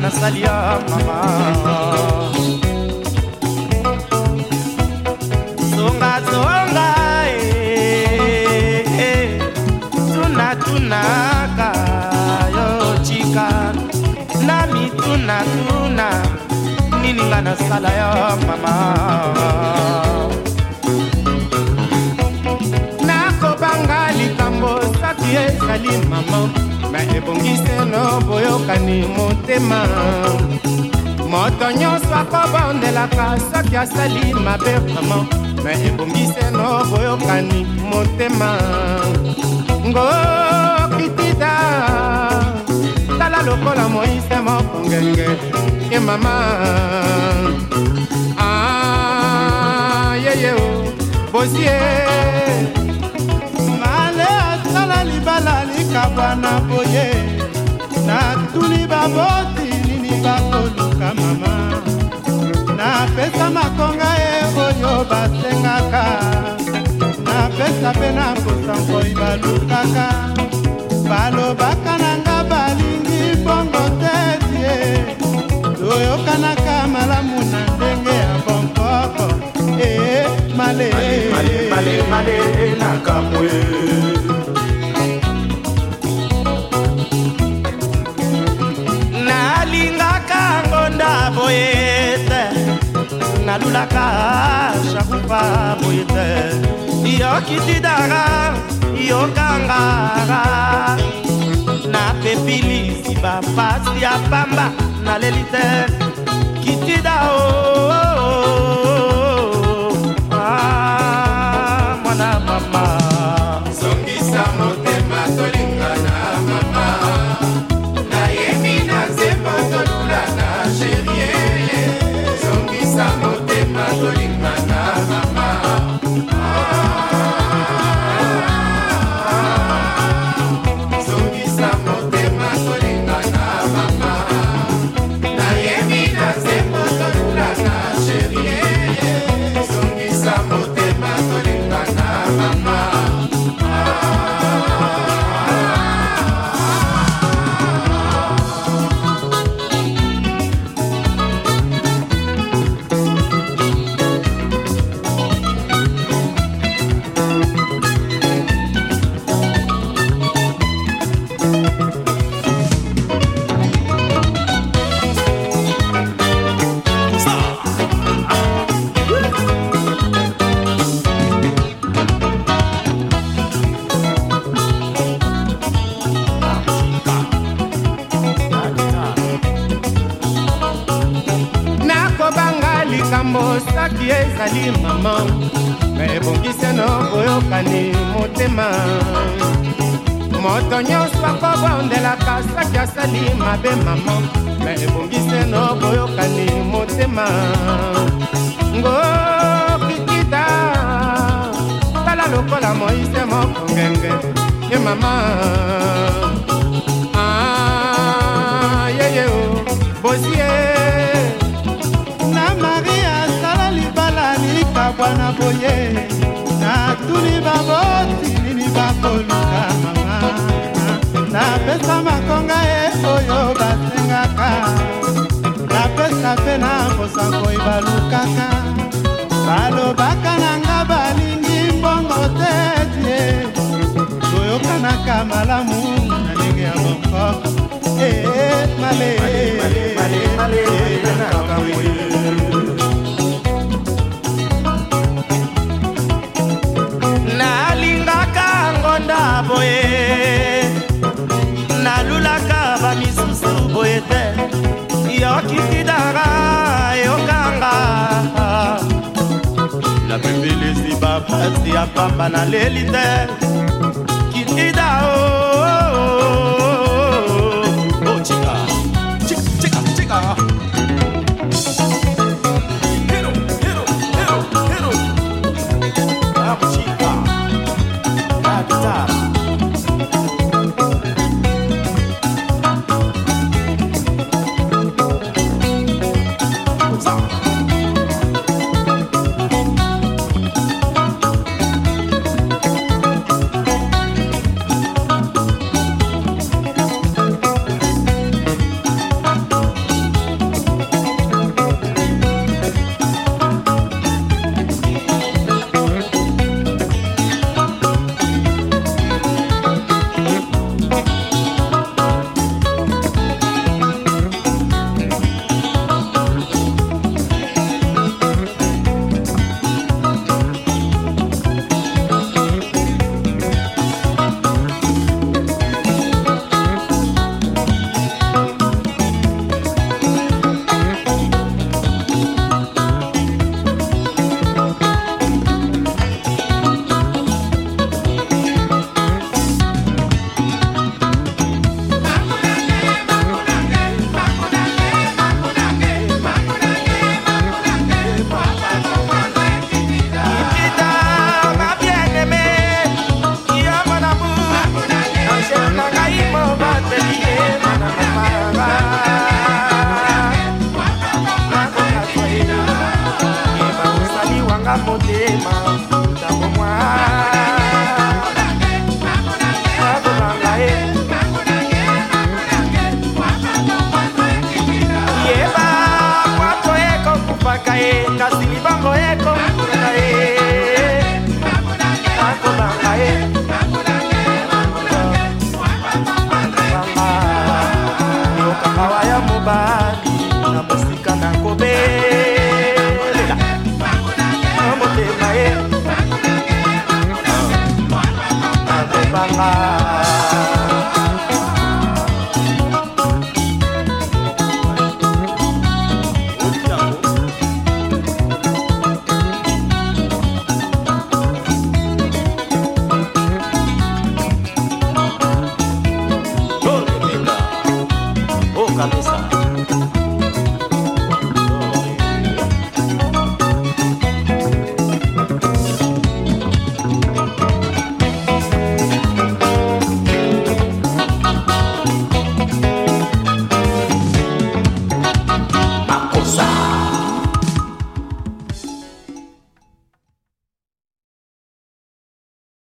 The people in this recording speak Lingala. nga nasali yo mama zonga zonga eh, eh, eh. tunatunaka yo cika na mitunatuna nini nga nasala yo mama nakobanga likambo saki ezali mama na ebongiselo boyokani motema moto nyonso akobandelaka soki asali mabe vraimen na ebongiselo boyokani motema ngokitita tala lokola moise moko ngenge ye mama ah, yeye yeah, yeah, oh, bozie bana boye natuni baboti nini bakoluka mama napesa makonga ye oyo basengaka napesa mpe na bosankoi balukaka balobaka nanga balingi bongo tetie toyokanaka malamu na ndenge ya bonkoko e eh, male male male nakamwe nalulaka shakupa boye te yokitidaka yokangaka napepi lisiba pasi ya pamba naleli te kitida o ah, mwana mama songisa motema tolingana mama nayemi na nzembo tolulana sherie ezali mama ebongiseno oyokani motema moto nyonso akobondelaka soki asali mabe mama me ebongiseno boyokani motema ngokikita tala lokola moise moko ngenge ye mama nakosa koyeba lukaka balobaka nanga balingi mbongo te tie toyokanaka malamu na ndenge ya bokoko e eh, eh, male mpasi ya pamba naleli te kitida o oh, oh, oh.